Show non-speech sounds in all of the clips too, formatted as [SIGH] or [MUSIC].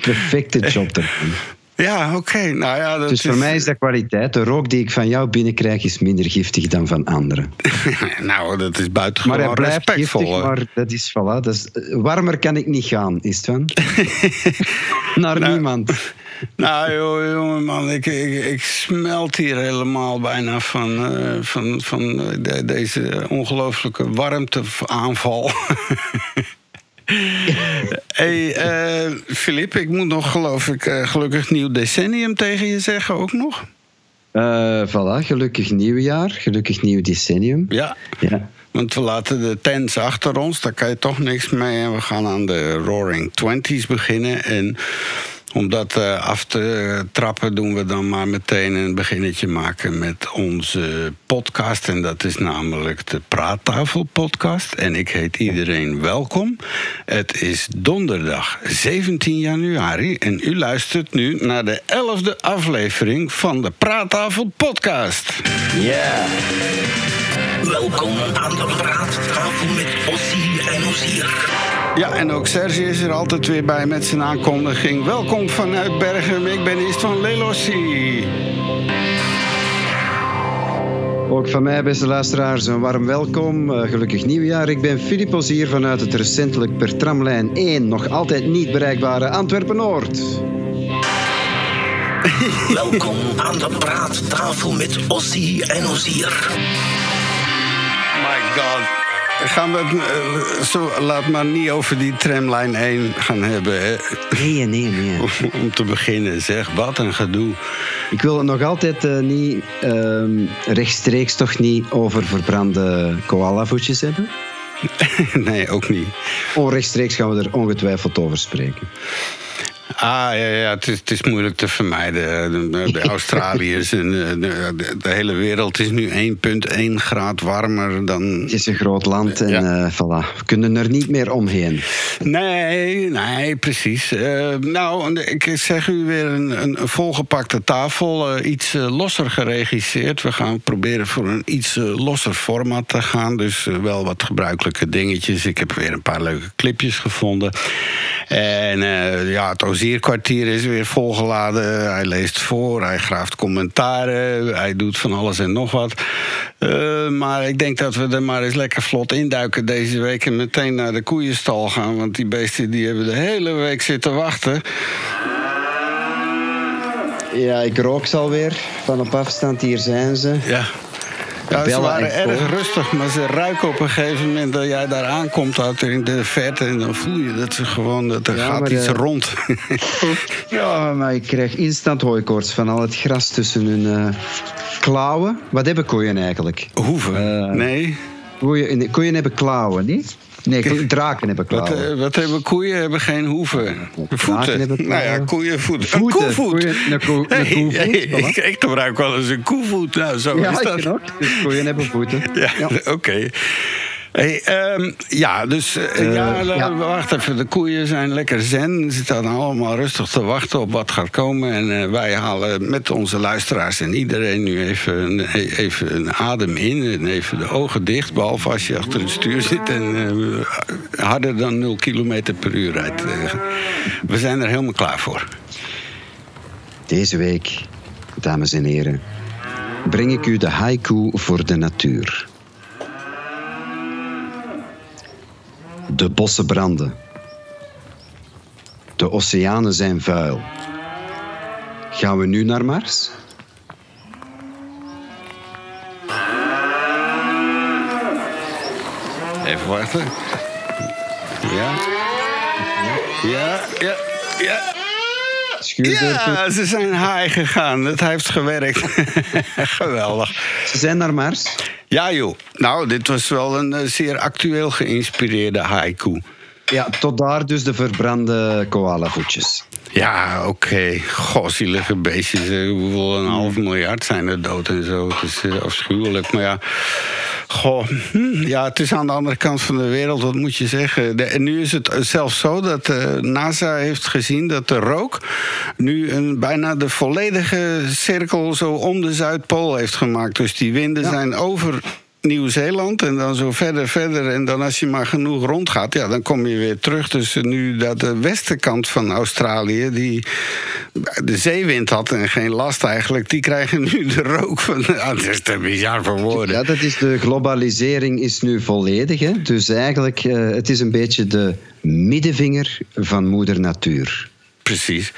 perfecte [LAUGHS] job ervan. Ja, oké. Nou ja, dat Dus voor is- mij is dat kwaliteit. De rook die ik van jou binnenkrijg is minder giftig dan van anderen. [LAUGHS] nou, dat is Maar buitengewoon hij blijft respectvol. giftig, maar dat is, voilà, dat is, warmer kan ik niet gaan, is het van? [LAUGHS] Naar Nou, niemand. Nou, joh, jongen, man, ik, ik, ik smelt hier helemaal bijna van, eh, van, van eh, de- deze ongelooflijke warmteaanval. [LAUGHS] hey, eh Filip, ik moet nog, geloof ik, eh, gelukkig nieuw decennium tegen je zeggen ook nog. Eh voilà, gelukkig nieuwjaar, gelukkig nieuw decennium. Ja. Ja. Want we laten de tens achter ons, daar kan je toch niks mee. En we gaan aan de Roaring Twenties beginnen. En om dat eh, af te trappen, doen we dan maar meteen een beginnetje maken met onze podcast. En dat is namelijk de Praattafel Podcast. En ik heet iedereen welkom. Het is donderdag 17 januari. En u luistert nu naar de 11e aflevering van de Praattafel Podcast. Ja. Welkom aan de praattafel met Ossie en Ozier. Ja, en ook Serge is er altijd weer bij met zijn aankondiging. Welkom vanuit Bergen, ik ben Ist van Lelossi. Ook van mij, beste luisteraars, een warm welkom. Eh, gelukkig nieuwjaar. Ik ben Filip Ozier vanuit het recentelijk per tramlijn 1 nog altijd niet bereikbare Antwerpen-Noord. Welkom aan de praattafel met Ossie en Ozier. Gaan we het, eh, zo, laat maar niet over die tramlijn 1 gaan hebben. Hè. Nee, nee, nee. [LAUGHS] Om te beginnen, zeg. Wat een gedoe. Ik wil het nog altijd eh, niet ehm, rechtstreeks toch niet over verbrande koalavoetjes hebben. [LAUGHS] nee, ook niet. Onrechtstreeks gaan we er ongetwijfeld over spreken. Ah, ja, ja het, is, het is moeilijk te vermijden. De, de [LAUGHS] Australiërs en de, de, de hele wereld is nu 1,1 graad warmer dan Het is een groot land en Ja. eh, voilà. we kunnen er niet meer omheen. Nee, nee, precies. Eh, nou, ik zeg u weer een, een volgepakte tafel. eh, iets eh, losser geregisseerd. We gaan proberen voor een iets eh, losser format te gaan. Dus eh, wel wat gebruikelijke dingetjes. Ik heb weer een paar leuke clipjes gevonden. En eh, ja, het Ozierkwartier is weer volgeladen. Hij leest voor, hij graaft commentaren. Hij doet van alles en nog wat. Eh, maar ik denk dat we er maar eens lekker vlot induiken deze week... en meteen naar de koeienstal gaan. Want die beesten die hebben de hele week zitten wachten. Ja, ik rook ze alweer. Van op afstand, hier zijn ze. Ja. Ja, ze waren en erg rustig, maar ze ruiken op een gegeven moment dat jij daar aankomt uit in de verte. En dan voel je dat ze gewoon, dat er Ja, gaat maar, iets eh, rond. [LAUGHS] Ja, maar ik krijg instant hooikoorts van al het gras tussen hun eh, klauwen. Wat hebben koeien eigenlijk? Hoeven? Eh, nee. Koeien, koeien hebben klauwen, niet? Nee, draken hebben Wat, klauwen. eh, wat hebben koeien? Hebben geen hoeven. Voeten. hebben nou ja, koeien voeten. Voeten. Een koevoet. Koeien- een koe- een koevoet, hey, ik, ik gebruik wel eens een koevoet. Nou, zo ja, is dat. ook. Dus koeien hebben voeten. Ja, [LAUGHS] oké. Hey, ehm, ja, dus eh, ja, Eh, ja. wacht even. De koeien zijn lekker zen. Ze staan allemaal rustig te wachten op wat gaat komen. En eh, wij halen met onze luisteraars en iedereen nu even, een- e- even een adem in. En even de ogen dicht. Behalve als je achter het stuur zit en harder dan 0 kilometer per uur rijdt. We zijn er helemaal klaar voor. Deze week, dames en heren, breng ik u de haiku voor de natuur. De bossen branden. De oceanen zijn vuil. Gaan we nu naar Mars? Even wachten. Ja. Ja, ja, ja. Ja, ze zijn high gegaan. Het heeft gewerkt. [LAUGHS] Geweldig. Ze zijn naar Mars. Ja, joh. Nou, dit was wel een eh, zeer actueel geïnspireerde haiku. Ja, tot daar dus de verbrande koalavoetjes. Ja, oké. Goh, zielige beestjes. Hoeveel een half miljard zijn er dood en zo. Het is eh, afschuwelijk. Maar ja, goh. hm, Ja, het is aan de andere kant van de wereld. Wat moet je zeggen? De- en nu is het zelfs zo dat eh, NASA heeft gezien dat de rook... nu een, bijna de volledige cirkel zo om de Zuidpool heeft gemaakt. Dus die winden zijn over Nieuw-Zeeland en dan zo verder, verder. En dan als je maar genoeg rondgaat, ja, dan kom je weer terug. Dus nu dat de westenkant van Australië, die de zeewind had en geen last eigenlijk, die krijgen nu de rook van. Ah, dat is te bizar voor woorden. Ja, dat is de globalisering is nu volledig. Hè? Dus eigenlijk, uh, het is een beetje de middenvinger van moeder natuur. Precies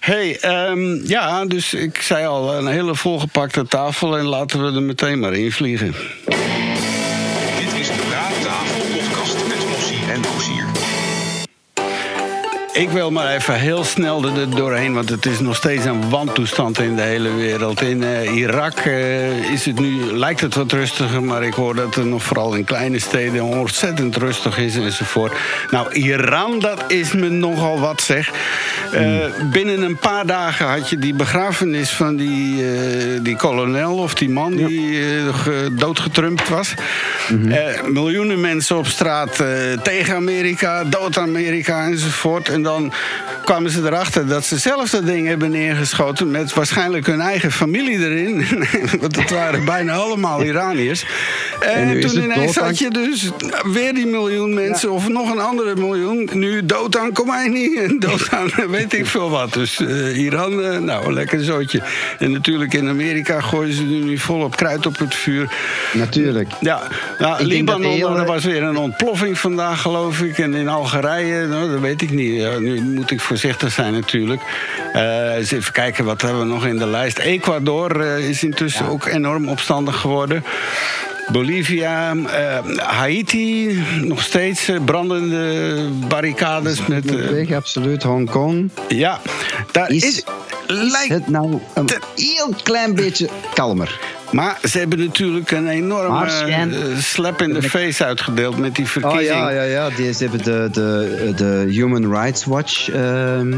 hey, um, ja, dus ik zei al, een hele volgepakte tafel en laten we er meteen maar in vliegen. Ik wil maar even heel snel er doorheen, want het is nog steeds een wantoestand in de hele wereld. In uh, Irak uh, is het nu, lijkt het wat rustiger, maar ik hoor dat het nog vooral in kleine steden ontzettend rustig is enzovoort. Nou, Iran, dat is me nogal wat zeg. Uh, binnen een paar dagen had je die begrafenis van die, die kolonel of die man die doodgetrumpt was. Mm -hmm. miljoenen mensen op straat tegen Amerika, dood Amerika enzovoort. En dan kwamen ze erachter dat ze zelf dat ding hebben neergeschoten... met waarschijnlijk hun eigen familie erin. [LAUGHS] Want het waren bijna allemaal Iraniërs. En, en toen ineens had je dus weer die miljoen mensen... of nog een andere miljoen. Nu dood aan Khomeini en dood aan [LAUGHS] weet ik veel wat. Dus uh, Iran, uh, nou, lekker zootje. En natuurlijk in Amerika gooien ze nu volop kruid op het vuur. Natuurlijk. Ja, nou, Libanon, heel... er was weer een ontploffing vandaag, geloof ik. En in Algerije, nou, dat weet ik niet nu moet ik voorzichtig zijn natuurlijk. Uh, eens even kijken, wat hebben we nog in de lijst? Ecuador uh, is intussen ook enorm opstandig geworden. Bolivia, uh, Haiti, nog steeds brandende barricades. Met, uh, absoluut. Hongkong. Ja, daar is, is lijkt het nou een heel klein beetje kalmer. Maar ze hebben natuurlijk een enorme uh, slap in the face uitgedeeld met die verkiezing. Oh ja, ja, ja. Die, ze hebben de, de, de Human Rights Watch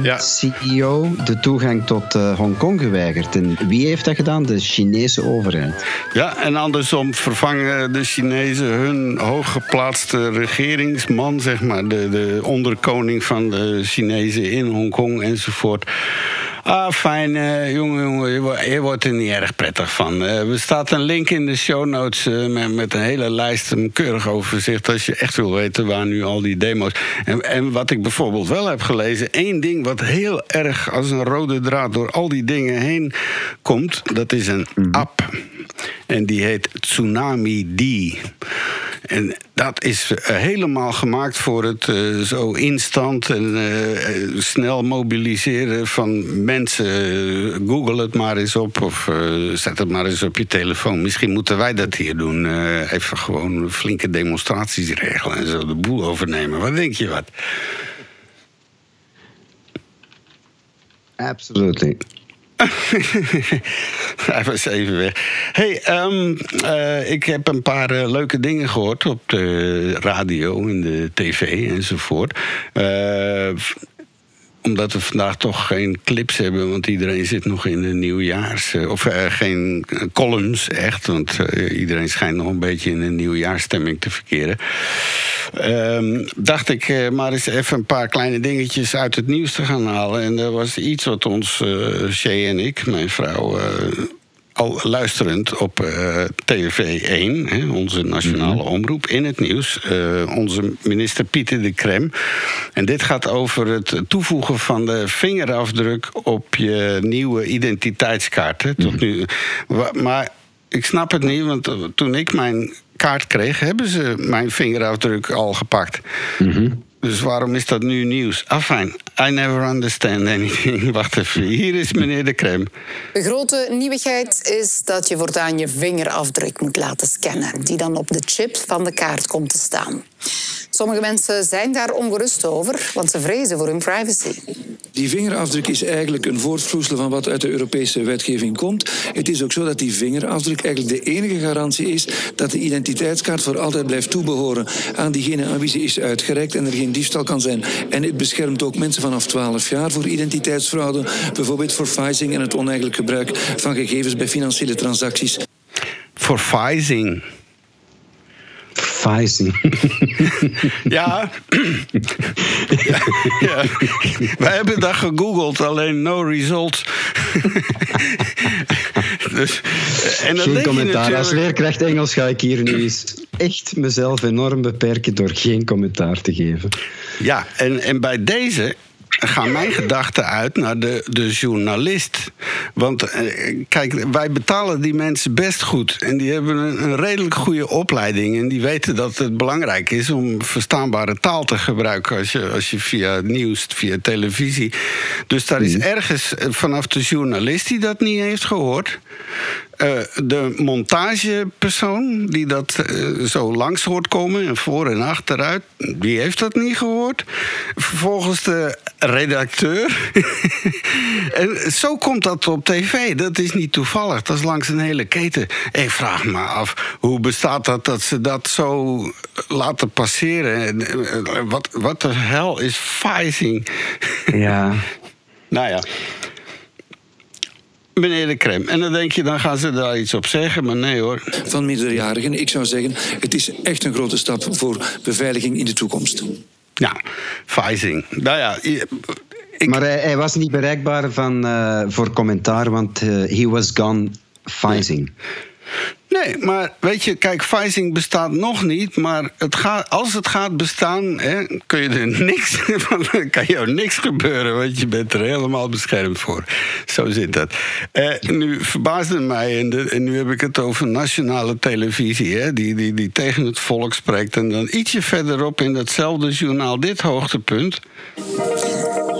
ja. CEO de toegang tot uh, Hongkong geweigerd. En wie heeft dat gedaan? De Chinese overheid. Ja, en andersom vervangen de Chinezen hun hooggeplaatste regeringsman, zeg maar, de, de onderkoning van de Chinezen in Hongkong enzovoort. Ah, fijn, uh, jongen, jongen, je, wordt er niet erg prettig van. Uh, er staat een link in de show notes uh, met, met, een hele lijst, een keurig overzicht... als je echt wil weten waar nu al die demo's... En, en wat ik bijvoorbeeld wel heb gelezen... één ding wat heel erg als een rode draad door al die dingen heen komt... dat is een mhm. app. En die heet Tsunami D. En dat is eh, helemaal gemaakt voor het uh, zo instant en uh, snel mobiliseren van mensen. Google het maar eens op of zet het maar eens op je telefoon. Misschien moeten wij dat hier doen. even gewoon flinke demonstraties regelen en zo de boel overnemen. Wat denk je wat? Absolutely. [LAUGHS] Hij was even weg. hey, um, uh, ik heb een paar uh, leuke dingen gehoord op de radio en de tv enzovoort. Uh, omdat we vandaag toch geen clips hebben, want iedereen zit nog in de nieuwjaars. Of uh, geen columns, echt. Want uh, iedereen schijnt nog een beetje in een nieuwjaarsstemming te verkeren. Uh, dacht ik maar eens even een paar kleine dingetjes uit het nieuws te gaan halen. En er was iets wat ons, Shay en ik, mijn vrouw al luisterend op uh, TV1, hè, onze nationale mhm. omroep, in het nieuws. Uh, onze minister Pieter de Krem. En dit gaat over het toevoegen van de vingerafdruk op je nieuwe identiteitskaart. Hè, tot mhm. nu. Maar ik snap het niet, want toen ik mijn kaart kreeg, hebben ze mijn vingerafdruk al gepakt. Mm dus waarom is dat nu nieuws? Afijn, I never understand anything. [LAUGHS] Wacht even, hier is meneer de Crème. De grote nieuwigheid is dat je voortaan je vingerafdruk moet laten scannen... die dan op de chip van de kaart komt te staan. Sommige mensen zijn daar ongerust over, want ze vrezen voor hun privacy. Die vingerafdruk is eigenlijk een voortvloeisel van wat uit de Europese wetgeving komt. Het is ook zo dat die vingerafdruk eigenlijk de enige garantie is dat de identiteitskaart voor altijd blijft toebehoren aan diegene aan wie ze is uitgereikt en er geen diefstal kan zijn. En het beschermt ook mensen vanaf 12 jaar voor identiteitsfraude, bijvoorbeeld voor phishing en het oneigenlijk gebruik van gegevens bij financiële transacties. Voor phishing. [LAUGHS] Ja. ja, [LAUGHS] ja. Wij hebben dat gegoogeld, alleen no results. [LAUGHS] Dus, en dan Geen denk je commentaar. Als leerkracht Engels ga ik hier nu eens echt mezelf enorm beperken door geen commentaar te geven. Ja, en, en bij deze gaan mijn gedachten uit naar de, de journalist. Want eh, kijk, wij betalen die mensen best goed. En die hebben een, een redelijk goede opleiding. En die weten dat het belangrijk is om verstaanbare taal te gebruiken. Als je, als je via nieuws, via televisie. Dus daar is ergens eh, vanaf de journalist die dat niet heeft gehoord. Eh, de montagepersoon die dat eh, zo langs hoort komen, en voor en achteruit, die heeft dat niet gehoord. Vervolgens de redacteur. [LAUGHS] en zo komt dat op tv. Dat is niet toevallig. Dat is langs een hele keten. Ik vraag me af, hoe bestaat dat dat ze dat zo laten passeren? En, eh, Wat, wat de hel is phasing? Ja. [LAUGHS] nou ja. Meneer de Krem. En dan denk je, dan gaan ze daar iets op zeggen. Maar nee hoor. van minderjarigen. Ik zou zeggen, het is echt een grote stap voor beveiliging in de toekomst. Ja, phasing. Nou ja, je- ik, Maar hij, hij was niet bereikbaar van, eh, voor commentaar, want eh, he was gone nee, maar weet je, kijk, phasing bestaat nog niet. Maar het gaat, als het gaat bestaan, hè, kun je er niks, [LAUGHS] van- kan jou niks gebeuren. Want je bent er helemaal beschermd voor. Zo zit dat. Eh, nu verbaasde mij, en nu heb ik het over nationale televisie, hè, die, die, die tegen het volk spreekt. En dan ietsje verderop in datzelfde journaal, dit hoogtepunt.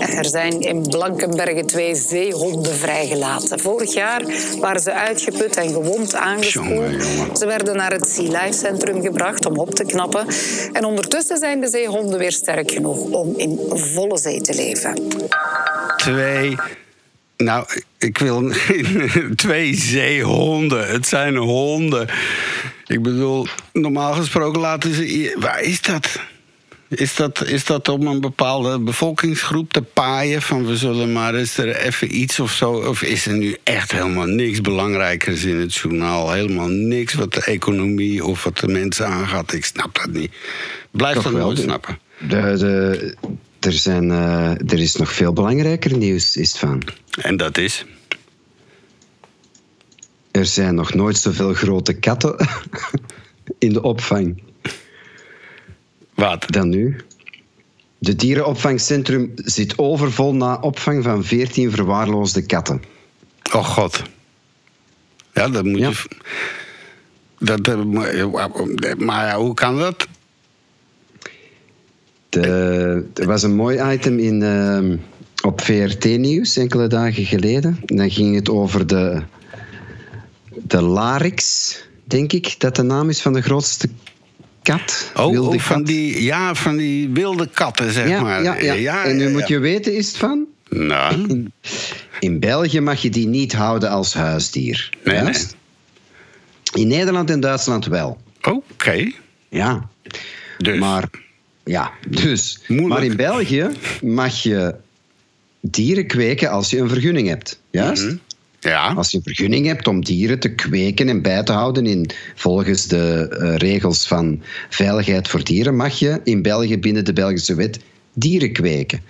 Er zijn in Blankenbergen twee zeehonden vrijgelaten. Vorig jaar waren ze uitgeput en gewond aangespoeld. Ze werden naar het Sea Life Centrum gebracht om op te knappen. En ondertussen zijn de zeehonden weer sterk genoeg om in volle zee te leven. twee. Nou, ik wil [LAUGHS] twee zeehonden. Het zijn honden. Ik bedoel, normaal gesproken laten ze. Waar is dat? Is dat, is dat om een bepaalde bevolkingsgroep te paaien? Van we zullen maar eens er even iets of zo. Of is er nu echt helemaal niks belangrijkers in het journaal? Helemaal niks wat de economie of wat de mensen aangaat. Ik snap dat niet. Blijf Toch dat wel, nooit snappen. De, de, er, zijn, eh, er is nog veel belangrijker nieuws, is van. En dat is. Er zijn nog nooit zoveel grote katten [LAUGHS] in de opvang Wat? dan nu. De dierenopvangcentrum zit overvol na opvang van 14 verwaarloosde katten. Oh god. Ja, dat moet Ja. je. Dat, maar ja, hoe kan dat? De, er was een mooi item in, ehm, op VRT-nieuws enkele dagen geleden. En dan ging het over de, de Larix, denk ik, dat de naam is van de grootste kat. Oh, wilde oh, van, kat. die, ja, van die wilde katten, zeg ja, maar. ja, ja. En nu moet je weten, is het van... Nou, In België mag je die niet houden als huisdier. Nee, Juist? In Nederland en Duitsland wel. oké. Ja. Dus. Maar, ja, dus. Moeilijk. Maar in België mag je dieren kweken als je een vergunning hebt. Juist? Mhm. Ja, Als je vergunning hebt om dieren te kweken en bij te houden in, volgens de eh, regels van veiligheid voor dieren, mag je in België binnen de Belgische wet dieren kweken.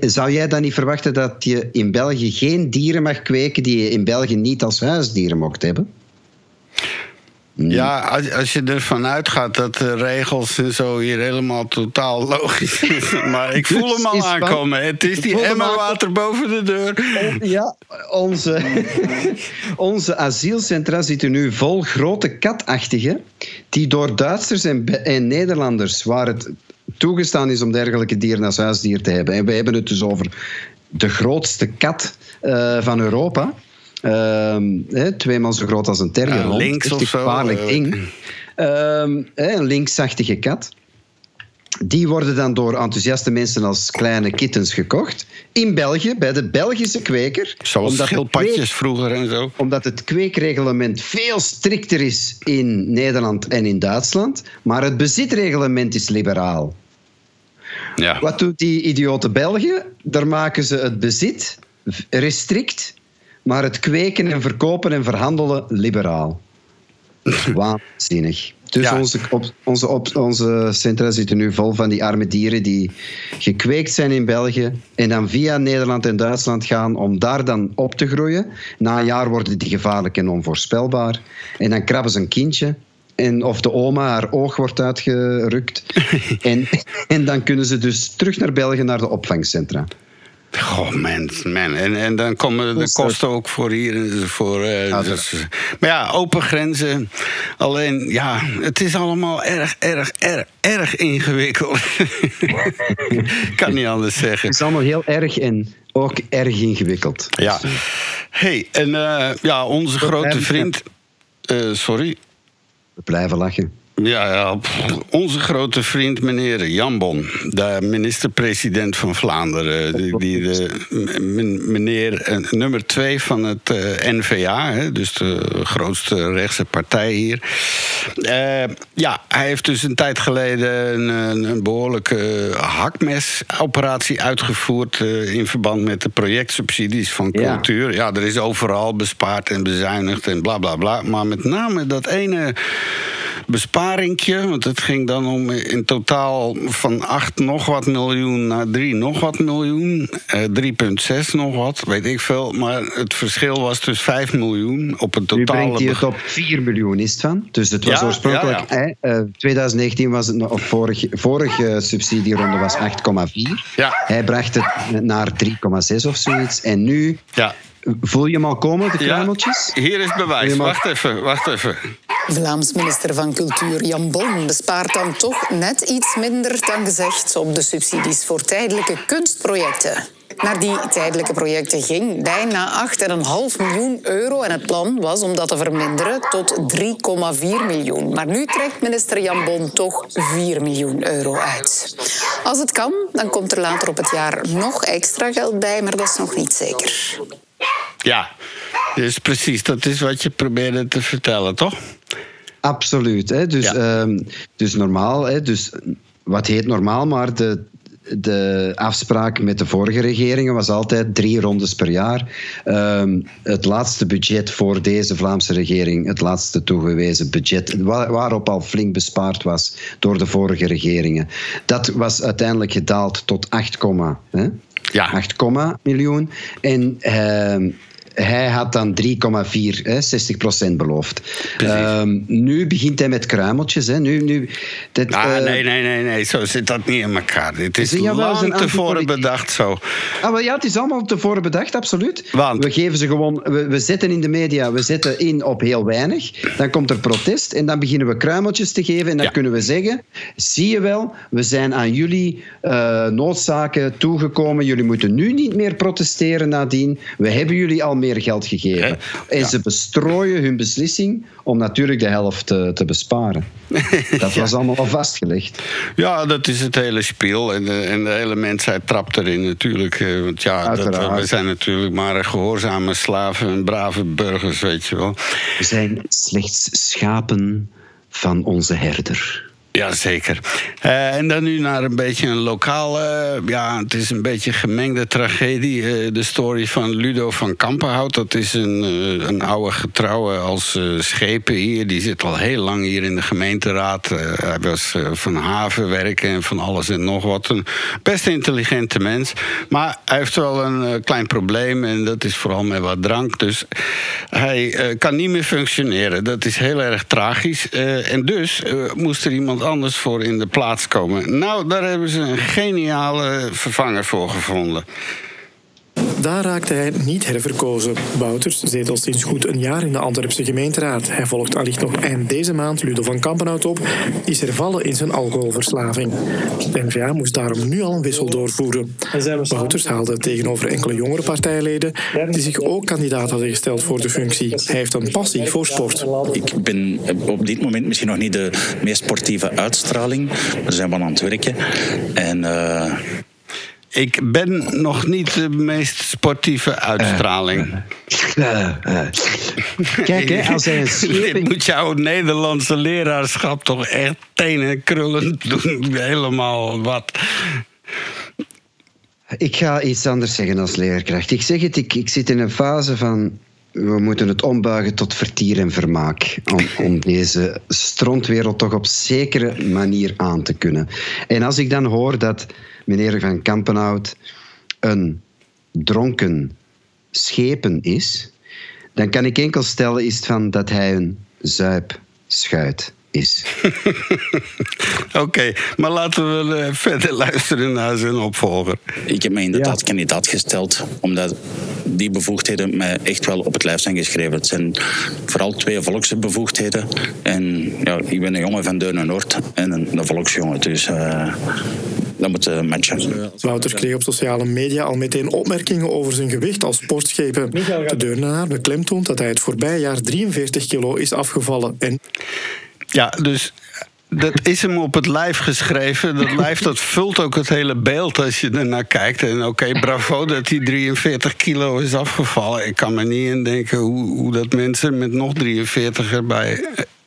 Zou jij dan niet verwachten dat je in België geen dieren mag kweken die je in België niet als huisdieren mocht hebben? Ja als, als je ervan uitgaat dat de regels en zo hier helemaal totaal logisch zijn. [LAUGHS] Maar ik voel hem al aankomen. Het is die emmer water boven de deur. Ja, onze, [LAUGHS] onze asielcentra zitten nu vol grote katachtigen die door Duitsers en Nederlanders, waar het toegestaan is om dergelijke dieren als huisdier te hebben. En we hebben het dus over de grootste kat eh, van Europa. Ehm, hè, tweemaal zo groot als een terrierhond. Ja, links Echt of een zo, gevaarlijk ding. Hè, een linksachtige kat. Die worden dan door enthousiaste mensen als kleine kittens gekocht. In België, bij de Belgische kweker. Zoals Omdat schildpadjes kweek- vroeger en zo. omdat het kweekreglement veel strikter is in Nederland en in Duitsland. Maar het bezitreglement is liberaal. Ja. Wat doet die idiote Belgen? Daar maken ze het bezit restrict, maar het kweken en verkopen en verhandelen liberaal. [LAUGHS] Waanzinnig. Dus Ja. onze, op, onze, op, onze centra zitten nu vol van die arme dieren die gekweekt zijn in België en dan via Nederland en Duitsland gaan om daar dan op te groeien. Na een jaar worden die gevaarlijk en onvoorspelbaar. En dan krabben ze een kindje. En of de oma haar oog wordt uitgerukt. [LAUGHS] en, en dan kunnen ze dus terug naar België, naar de opvangcentra. Goh, man, man. En, en dan komen de kosten ook voor hier. en Voor, eh, Ja, dus- maar ja, open grenzen. Alleen, ja, het is allemaal erg, erg, erg, erg ingewikkeld. [LAUGHS] kan niet anders zeggen. Het is allemaal heel erg en ook erg ingewikkeld. Ja. hey, en eh, ja, onze grote vriend... eh, sorry. We blijven lachen. Ja, ja, pff, onze grote vriend meneer Jan Bon, de minister-president van Vlaanderen. Die, die de, meneer eh, nummer twee van het eh, NVA, hè, dus de grootste rechtse partij hier. Eh, ja, hij heeft dus een tijd geleden een, behoorlijke hakmesoperatie uitgevoerd... eh, in verband met de projectsubsidies van cultuur. Ja, er is overal bespaard en bezuinigd en bla bla bla. Maar met name dat ene want het ging dan om in totaal van 8 nog wat miljoen naar 3 nog wat miljoen. Eh, 3,6 nog wat, weet ik veel. Maar het verschil was dus 5 miljoen op een Nu totale... brengt hij het op 4 miljoen, is het van? Dus het was Ja, oorspronkelijk... ja, Hè, eh, 2019 was het nog, of vorige, vorige subsidieronde was 8,4. Ja. Hij bracht het naar 3,6 of zoiets. En nu... Ja. Voel je hem al komen, de kruimeltjes? hier is bewijs. Wacht even, wacht even. Vlaams minister van Cultuur Jan Bon bespaart dan toch net iets minder dan gezegd op de subsidies voor tijdelijke kunstprojecten. Naar die tijdelijke projecten ging bijna 8,5 miljoen euro. En het plan was om dat te verminderen tot 3,4 miljoen. Maar nu trekt minister Jan Bon toch 4 miljoen euro uit. Als het kan, dan komt er later op het jaar nog extra geld bij, maar dat is nog niet zeker. Ja, dus precies, dat is wat je probeerde te vertellen, toch? Absoluut. Hè? Dus, Ja. ehm, dus normaal, hè? Dus, wat heet normaal, maar de, de afspraak met de vorige regeringen was altijd drie rondes per jaar. Ehm, het laatste budget voor deze Vlaamse regering, het laatste toegewezen budget, wa- waarop al flink bespaard was door de vorige regeringen, dat was uiteindelijk gedaald tot 8, hè? Ja. 8, miljoen. En ehm, hij had dan 3,4, hè, 60% beloofd. Ehm, nu begint hij met kruimeltjes. Hè. Nu, nu, Ah, eh, nee, nee, nee, nee, zo zit dat niet in elkaar. Dit is lang tevoren bedacht zo. Ah, wel, ja, het is allemaal tevoren bedacht, absoluut. Want? We geven ze gewoon, we, we zetten in de media, we zetten in op heel weinig. Dan komt er protest en dan beginnen we kruimeltjes te geven. En dan Ja. kunnen we zeggen: zie je wel, we zijn aan jullie eh, noodzaken toegekomen. Jullie moeten nu niet meer protesteren nadien. We hebben jullie al meer geld gegeven. Hè? En Ja. ze bestrooien hun beslissing om natuurlijk de helft te, te besparen. [LAUGHS] Dat was allemaal al vastgelegd. Ja, dat is het hele speel. En de, en de hele mensheid trapt erin natuurlijk. eh, Want ja, dat, Uiteraard. we zijn natuurlijk maar gehoorzame slaven en brave burgers, weet je wel. We zijn slechts schapen van onze herder. Jazeker. Eh en dan nu naar een beetje een lokale... ja, het is een beetje gemengde tragedie. eh, de story van Ludo van Kampenhout. Dat is een, eh, een oude getrouwe als eh, schepen hier. Die zit al heel lang hier in de gemeenteraad. Eh, hij was eh, van havenwerken en van alles en nog wat. Een best intelligente mens. Maar hij heeft wel een eh, klein probleem. En dat is vooral met wat drank. Dus hij eh, kan niet meer functioneren. Dat is heel erg tragisch. Eh, en dus eh, moest er iemand anders voor in de plaats komen. Nou, daar hebben ze een geniale vervanger voor gevonden. Daar raakte hij niet herverkozen. Bouters zit al sinds goed een jaar in de Antwerpse gemeenteraad. Hij volgt allicht nog eind deze maand Ludo van Kampenhout op, is hervallen in zijn alcoholverslaving. De N-VA moest daarom nu al een wissel doorvoeren. Bouters haalde tegenover enkele jongere partijleden die zich ook kandidaat hadden gesteld voor de functie. Hij heeft een passie voor sport. Ik ben op dit moment misschien nog niet de meest sportieve uitstraling. We zijn wel aan het werken. En eh, Ik ben nog niet de meest sportieve uitstraling. Kijk, hè, als hij een [LAUGHS] scheep... Dit moet jouw Nederlandse leraarschap toch echt tenen krullend doen. Helemaal wat. Ik ga iets anders zeggen als leerkracht. Ik zeg het, ik, ik zit in een fase van we moeten het ombuigen tot vertier en vermaak. Om, om [LAUGHS] deze strontwereld toch op zekere manier aan te kunnen. En als ik dan hoor dat meneer Van Kampenhout een dronken schepen is, dan kan ik enkel stellen is van dat hij een zuipschuit is. [LAUGHS] Oké, maar laten we eh, verder luisteren naar zijn opvolger. Ik heb me inderdaad kandidaat gesteld, omdat die bevoegdheden mij echt wel op het lijf zijn geschreven. Het zijn vooral twee volkse bevoegdheden. En ja, ik ben een jongen van Deurne Noord en een, een volksjongen, dus uh, dat moet uh, matchen. Wouter kreeg op sociale media al meteen opmerkingen over zijn gewicht als sportschepen. De Deurnenaar beklemtoont dat hij het voorbije jaar 43 kilo is afgevallen. En Ja, dus dat is hem op het lijf geschreven. Dat lijf dat vult ook het hele beeld als je ernaar kijkt. En oké, bravo dat hij 43 kilo is afgevallen. Ik kan me niet indenken hoe, hoe dat mensen met nog 43 erbij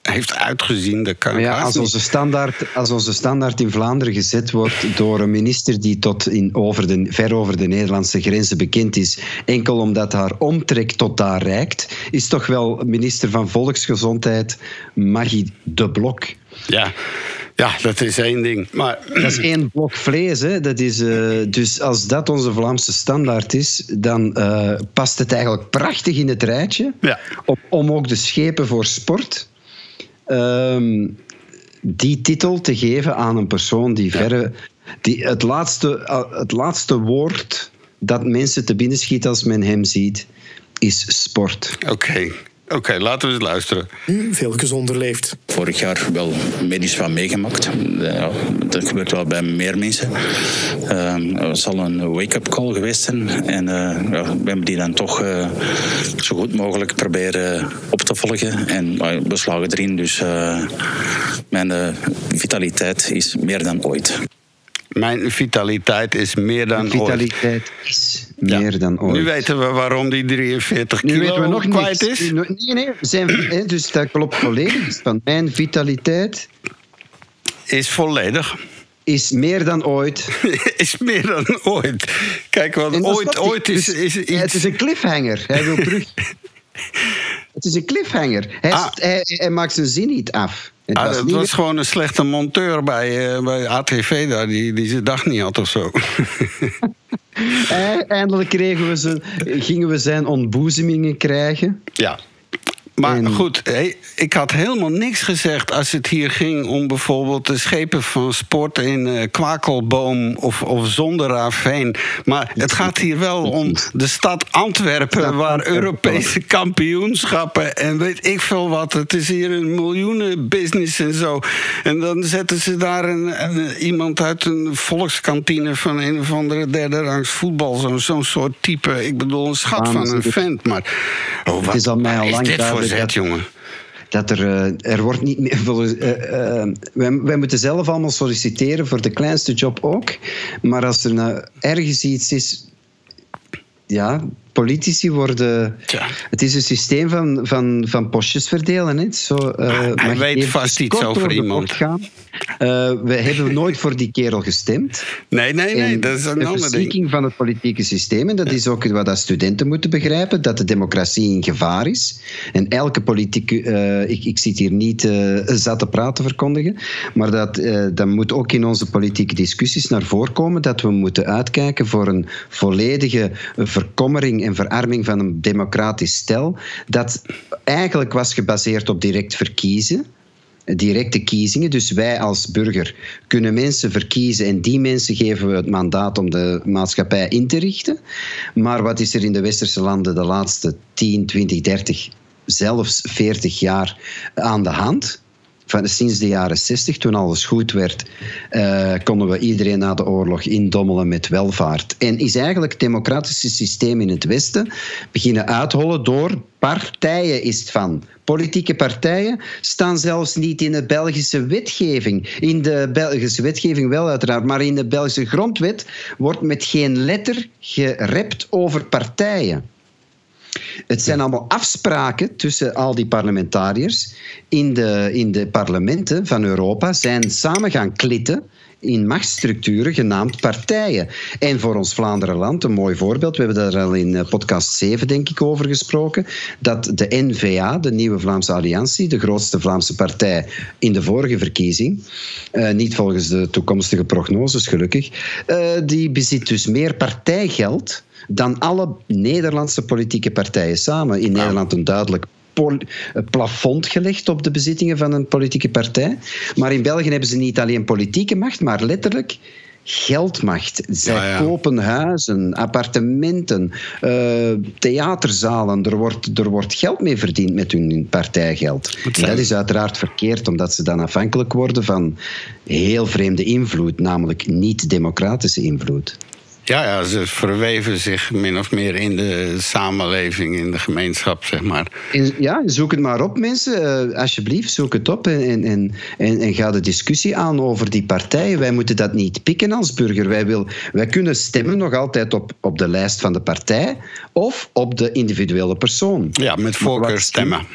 heeft uitgezien. Dat kan ja, als onze, standaard, als onze standaard in Vlaanderen gezet wordt door een minister die tot in over de, ver over de Nederlandse grenzen bekend is, enkel omdat haar omtrek tot daar reikt, is toch wel minister van Volksgezondheid Maggie de Blok. Ja. ja, dat is één ding. Maar Dat is één blok vlees. Hè. Dat is, eh, dus als dat onze Vlaamse standaard is, dan eh, past het eigenlijk prachtig in het rijtje. Ja. Om, om ook de schepen voor sport ehm, die titel te geven aan een persoon die verre. Die het, laatste, eh, het laatste woord dat mensen te binnen schiet als men hem ziet, is sport. oké, oké, laten we eens luisteren. nu veel gezonder leeft. Vorig jaar wel medisch wat meegemaakt. Ja, dat gebeurt wel bij meer mensen. Uh, het zal een wake-up call geweest zijn. En eh, ja, we hebben die dan toch eh, zo goed mogelijk proberen op te volgen. En uh, we slagen erin. Dus eh, mijn eh, vitaliteit is meer dan ooit. Mijn vitaliteit is meer dan ooit. Vitaliteit is Ja. meer dan ooit. Nu weten we waarom die 43 Nu kilo weten we nog kwijt niks. is. Nee, nee, zijn, [CLEARS THROAT] dus dat klopt volledig. Dus Van mijn vitaliteit Is volledig. is meer dan ooit. [LAUGHS] is meer dan ooit. Kijk, want dat ooit, ooit is, Dus, is ja. Het is een cliffhanger. Hij wil terug. [LAUGHS] het is een cliffhanger. Hij, Ah. hij, hij maakt zijn zin niet af. Het Ah, was dat was gewoon een slechte monteur bij, eh, bij ATV daar, die, die zijn dag niet had of zo. [LAUGHS] Eh, Eindelijk kregen we ze, gingen we zijn ontboezemingen krijgen. ja. Maar En- goed, ik had helemaal niks gezegd als het hier ging om bijvoorbeeld de schepen van sport in eh, Kwakelboom of, of Zonderaveen. Maar het gaat hier wel om de stad Antwerpen, waar. Europese kampioenschappen en weet ik veel wat. Het is hier een miljoenenbusiness en zo. En dan zetten ze daar een, een- iemand uit een volkskantine van een of andere derde rangs voetbal. Zo'n soort type. Ik bedoel, een schat van een vent. Maar oh, wat is al mij al is lang dit voor jongen? dat er, eh, er wordt niet meer. Eh, wij, wij moeten zelf allemaal solliciteren voor de kleinste job ook. Maar als er nou ergens iets is. Ja, politici worden. Tja. Het is een systeem van, van, van postjes verdelen. Hè. Zo, Ah, hij weet vast iets over iemand. Eh, we hebben nooit voor die kerel gestemd. Nee, nee, nee, En dat is een de ander ding. verzieking van het politieke systeem. En dat is ook wat dat studenten moeten begrijpen: dat de democratie in gevaar is. En elke politieke. eh, ik, ik zit hier niet zat te praten verkondigen. Maar dat, dat moet ook in onze politieke discussies naar voren komen. Dat we moeten uitkijken voor een volledige verkommering en verarming van een democratisch stel. Dat eigenlijk was gebaseerd op direct verkiezen directe kiezingen. Dus wij als burger kunnen mensen verkiezen en die mensen geven we het mandaat om de maatschappij in te richten. Maar wat is er in de westerse landen de laatste 10, 20, 30, zelfs 40 jaar aan de hand? Van, sinds de jaren 60, toen alles goed werd, eh, konden we iedereen na de oorlog indommelen met welvaart. En is eigenlijk het democratische systeem in het Westen beginnen uithollen door partijen, is van. Politieke partijen staan zelfs niet in de Belgische wetgeving. In de Belgische wetgeving wel uiteraard, maar in de Belgische grondwet wordt met geen letter gerept over partijen. Het zijn allemaal afspraken tussen al die parlementariërs. In de, in de parlementen van Europa, zijn samen gaan klitten in machtsstructuren genaamd partijen. En voor ons Vlaanderenland, een mooi voorbeeld, we hebben daar al in eh, podcast 7 denk ik over gesproken, dat de NVA, de Nieuwe Vlaamse Alliantie, de grootste Vlaamse partij in de vorige verkiezing, uh, niet volgens de toekomstige prognoses gelukkig, uh, die bezit dus meer partijgeld dan alle Nederlandse politieke partijen samen. In Nederland een duidelijk plafond gelegd op de bezittingen van een politieke partij. Maar in België hebben ze niet alleen politieke macht, maar letterlijk geldmacht. Zij Ja, ja. kopen huizen, appartementen, eh, theaterzalen. Er wordt, er wordt geld mee verdiend met hun partijgeld. En dat is uiteraard verkeerd, omdat ze dan afhankelijk worden van heel vreemde invloed, namelijk niet-democratische invloed. Ja, ja, ze verweven zich min of meer in de samenleving, in de gemeenschap, zeg maar. En ja, zoek het maar op, mensen. Eh, alsjeblieft, zoek het op en, en, en, en, en ga de discussie aan over die partijen. Wij moeten dat niet pikken als burger. Wij, wil, wij kunnen stemmen nog altijd op, op de lijst van de partij of op de individuele persoon. Ja, met wat voorkeurstemmen.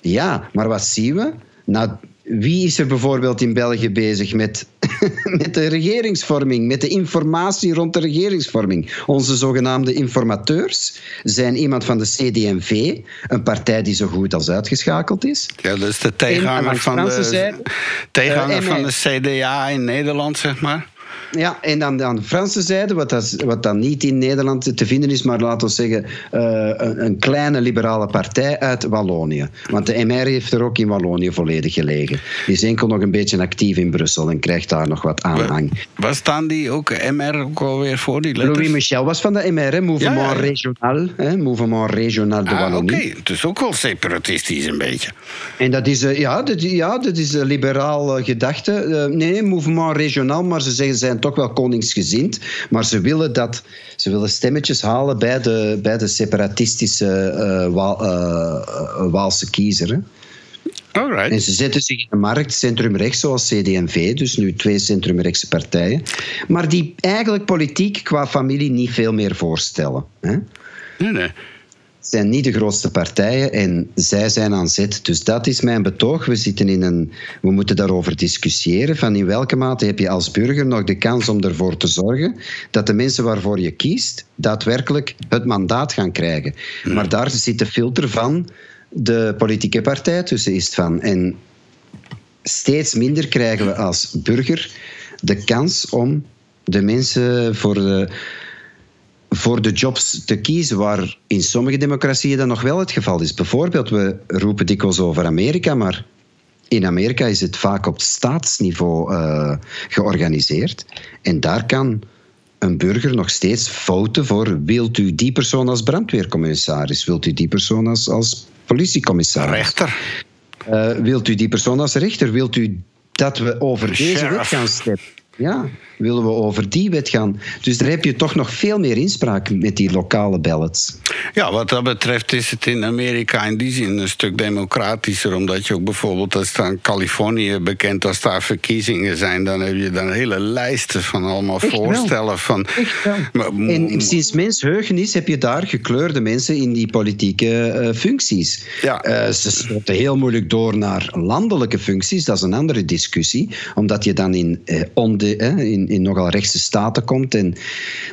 Ja, maar wat zien we? Nou, wie is er bijvoorbeeld in België bezig met, [LAUGHS] met de regeringsvorming, met de informatie rond de regeringsvorming? Onze zogenaamde informateurs zijn iemand van de CD&V, een partij die zo goed als uitgeschakeld is. Ja, dat is de En tegenhanger van de, zijde, tegenhanger eh, van de CDA in Nederland, zeg maar. Ja, en dan aan de Franse zijde, wat, dat, wat dan niet in Nederland te vinden is, maar laten we zeggen eh, een, een kleine liberale partij uit Wallonië. Want de MR heeft er ook in Wallonië volledig gelegen. Die is enkel nog een beetje actief in Brussel en krijgt daar nog wat aanhang. Waar staan die ook MR ook alweer voor, die letters? Louis Michel was van de MR, hè, Mouvement Ja. Hè, Mouvement Régional de Ah, oké. Wallonie. Het is ook wel separatistisch een beetje. En dat is, eh, ja, dat, ja, dat is een liberaal eh, gedachte. Nee, mouvement regionaal, maar ze zeggen, zijn toch wel koningsgezind. Maar ze willen, dat, ze willen stemmetjes halen bij de, bij de separatistische eh, Waal- eh, eh, Waalse kiezer. Hè. Alright. En ze zetten zich in de markt, centrumrechts, zoals CD&V, dus nu twee centrumrechtse partijen. Maar die eigenlijk politiek qua familie niet veel meer voorstellen. Hè. Nee, nee. Zijn niet de grootste partijen en zij zijn aan zet. Dus dat is mijn betoog. We, zitten in een, we moeten daarover discussiëren. Van in welke mate heb je als burger nog de kans om ervoor te zorgen dat de mensen waarvoor je kiest daadwerkelijk het mandaat gaan krijgen. Maar daar zit de filter van de politieke partij tussen is van. En steeds minder krijgen we als burger de kans om de mensen voor de, voor de jobs te kiezen, waar in sommige democratieën dat nog wel het geval is. Bijvoorbeeld, we roepen dikwijls over Amerika, maar in Amerika is het vaak op staatsniveau eh, georganiseerd. En daar kan een burger nog steeds fouten voor wilt u die persoon als brandweercommissaris, wilt u die persoon als, als politiecommissaris. Rechter. Eh, wilt u die persoon als rechter? Wilt u dat we over deze wet gaan stemmen? Ja, willen we over die wet gaan? Dus daar heb je toch nog veel meer inspraak met die lokale ballots. Ja, wat dat betreft is het in Amerika in die zin een stuk democratischer. Omdat je ook bijvoorbeeld, als dan Californië bekend als daar verkiezingen zijn, dan heb je dan hele lijsten van allemaal Echt wel. voorstellen van. Maar- En sinds mensheugenis heb je daar gekleurde mensen in die politieke eh, functies. Ja. Eh, ze stoten heel moeilijk door naar landelijke functies, dat is een andere discussie, omdat je dan in, on de, eh, in, in nogal rechtse staten komt. En,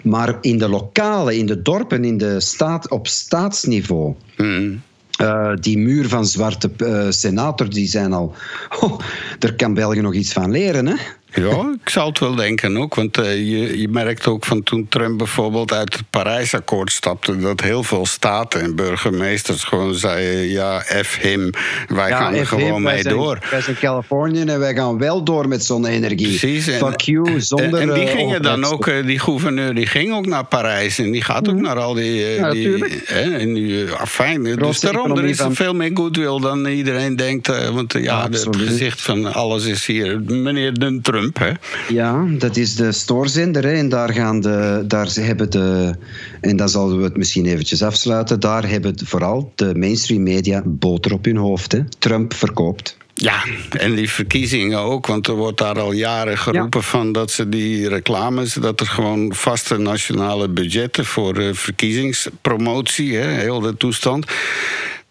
maar in de lokale, in de dorpen, in de staat, op staatsniveau. Hmm. eh, die muur van zwarte eh, senator, die zijn al. [LAUGHS] Oh, daar kan België nog iets van leren, hè? Ja, ik zou het wel denken ook. Want eh, je, je merkt ook van toen Trump bijvoorbeeld uit het Parijsakkoord stapte... dat heel veel staten en burgemeesters gewoon zeiden... ja, F hem, wij gaan er gewoon mee zijn- door. Wij zijn Californië en wij gaan wel door met zonne-energie. Precies. En, Fuck you, zonder... en, en die eh, gingen dan ook, eh, die gouverneur, die ging ook naar Parijs. En die gaat ook naar al die... Ja, die hè, en nu, eh, afijn. Dus daarom, er is van- veel meer goodwill dan iedereen denkt. want ja, het gezicht van alles is hier meneer de Trump, hè. Ja, dat is de stoorzender. Hè, en daar, gaan de, daar hebben de... En dan zullen we het misschien eventjes afsluiten. Daar hebben vooral de mainstream media boter op hun hoofd. Hè. Trump verkoopt. Ja, en die verkiezingen ook, want er wordt daar al jaren geroepen van dat ze die reclames, dat er gewoon vaste nationale budgetten voor eh, verkiezingspromotie, hè, heel de toestand.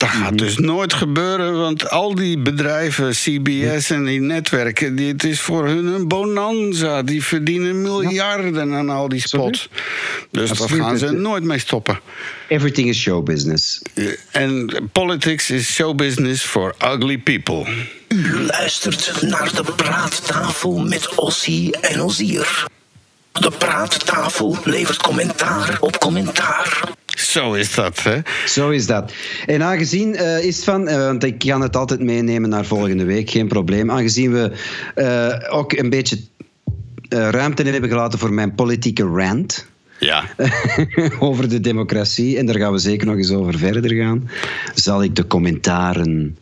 Dat gaat dus nooit gebeuren, want al die bedrijven, CBS en die netwerken, die, het is voor hun een bonanza. Die verdienen miljarden aan al die spots. Dus daar gaan ze nooit mee stoppen. Everything is show business. En politics is showbusiness for ugly people. U luistert naar de praattafel met Ossie en Ozier. De praattafel levert commentaar op commentaar. [LAUGHS] Zo is dat, hè? Zo is dat. En aangezien uh, is van, uh, want ik kan het altijd meenemen naar volgende week, geen probleem. Aangezien we uh, ook een beetje ruimte hebben gelaten voor mijn politieke rant. Ja. [LAUGHS] over de democratie, en daar gaan we zeker nog eens over verder gaan, zal ik de commentaren.